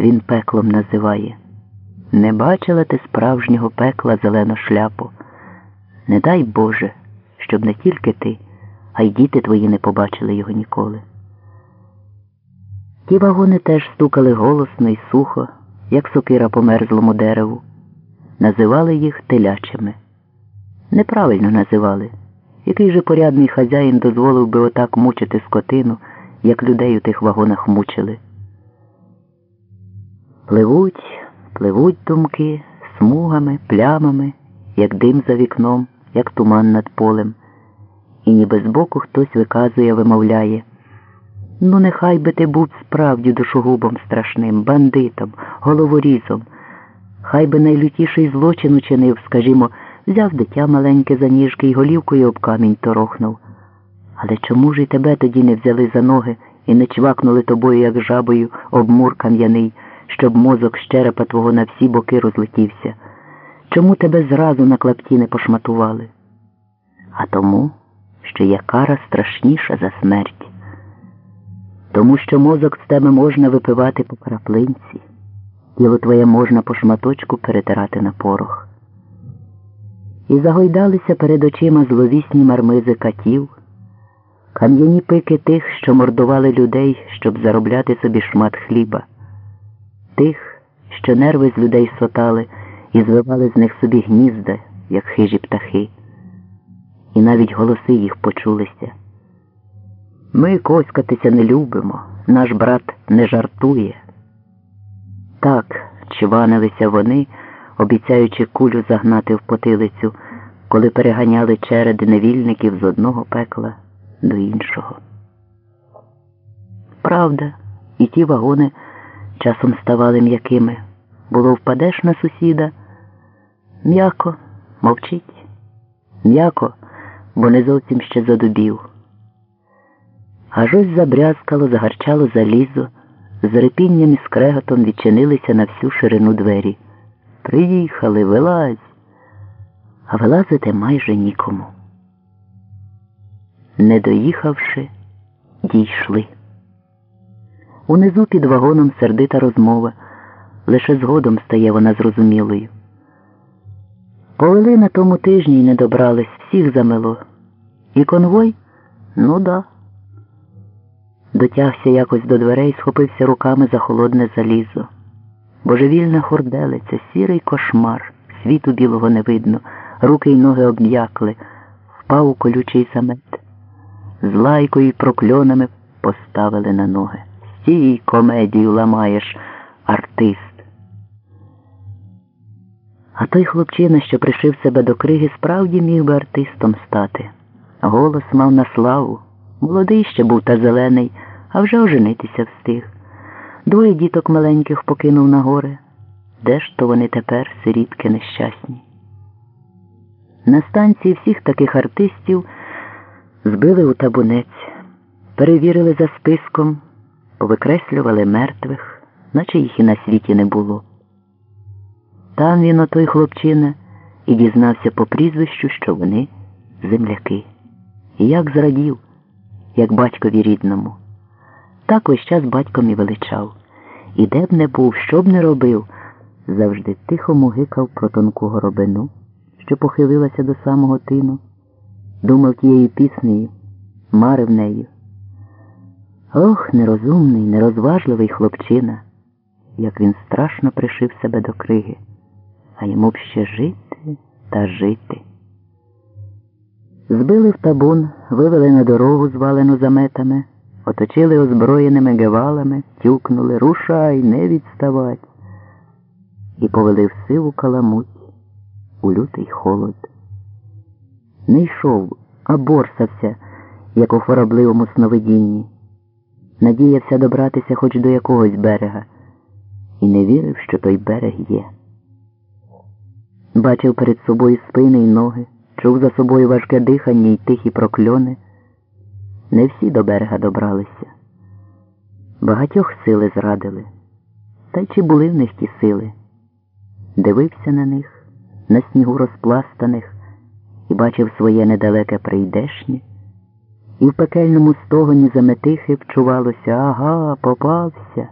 він пеклом називає. Не бачила ти справжнього пекла зелену шляпу. Не дай Боже, щоб не тільки ти, а й діти твої не побачили його ніколи. Ті вагони теж стукали голосно і сухо, як сокира по мерзлому дереву. Називали їх телячими. Неправильно називали. Який же порядний хазяїн дозволив би отак мучити скотину, як людей у тих вагонах мучили. Пливуть, пливуть думки смугами, плямами, як дим за вікном, як туман над полем, і ніби збоку хтось виказує, вимовляє. Ну, нехай би ти був справді душогубом страшним, бандитом, головорізом. Хай би найлютіший злочин учинив, скажімо, взяв дитя маленьке за ніжки і голівкою об камінь торохнув. Але чому ж і тебе тоді не взяли за ноги і не чвакнули тобою, як жабою, об мур кам'яний, щоб мозок з черепа твого на всі боки розлетівся? Чому тебе зразу на клапті не пошматували? А тому, що є кара страшніша за смерть. Тому що мозок з тебе можна випивати по краплинці, тіло твоє можна по шматочку перетирати на порох. І загойдалися перед очима зловісні мармизи катів, кам'яні пики тих, що мордували людей, щоб заробляти собі шмат хліба, тих, що нерви з людей сотали і звивали з них собі гнізда, як хижі птахи, і навіть голоси їх почулися. Ми коськатися не любимо, наш брат не жартує. Так чванилися вони, обіцяючи кулю загнати в потилицю, коли переганяли череди невільників з одного пекла до іншого. Правда, і ті вагони часом ставали м'якими. Було впадеш на сусіда. М'яко, мовчить, м'яко, бо не зовсім ще задубів. Аж ось забрязкало, загарчало залізо, з репінням і скреготом відчинилися на всю ширину двері. Приїхали, вилазь, а вилазити майже нікому. Не доїхавши, дійшли. Унизу під вагоном сердита розмова, лише згодом стає вона зрозумілою. Повели на тому тижні й не добрались, всіх замело. І конвой? Ну да. Дотягся якось до дверей, схопився руками за холодне залізо. Божевільна хорделиця, сірий кошмар, світу білого не видно, руки й ноги обм'якли, впав у колючий замет. З лайкою й прокльонами поставили на ноги. Стій комедію ламаєш, артист. А той хлопчина, що пришив себе до криги, справді міг би артистом стати. Голос мав на славу. Молодий ще був та зелений, а вже оженитися встиг. Двоє діток маленьких покинув на гори. Де ж то вони тепер, сирітки нещасні? На станції всіх таких артистів збили у табунець, перевірили за списком, повикреслювали мертвих, наче їх і на світі не було. Там він, отой хлопчина, і дізнався по прізвищу, що вони земляки. І як зрадів, як батькові рідному. Так ось час батьком і величав. І де б не був, що б не робив, завжди тихо мугикав про тонку горобину, що похилилася до самого тину, думав тією піснею, марив нею. Ох, нерозумний, нерозважливий хлопчина, як він страшно пришив себе до криги, а йому б ще жити та жити. Збили в табун, вивели на дорогу, звалену заметами, оточили озброєними гевалами, тюкнули рушай, не відставать, і повели в сиву каламуть у лютий холод. Не йшов, а борсався, як у хоробливому сновидінні, надіявся добратися хоч до якогось берега, і не вірив, що той берег є. Бачив перед собою спини й ноги чув за собою важке дихання й тихі прокльони. Не всі до берега добралися. Багатьох сили зрадили. Та й чи були в них ті сили? Дивився на них, на снігу розпластаних, і бачив своє недалеке прийдешнє, і в пекельному стогоні заметихи вчувалося ага, попався.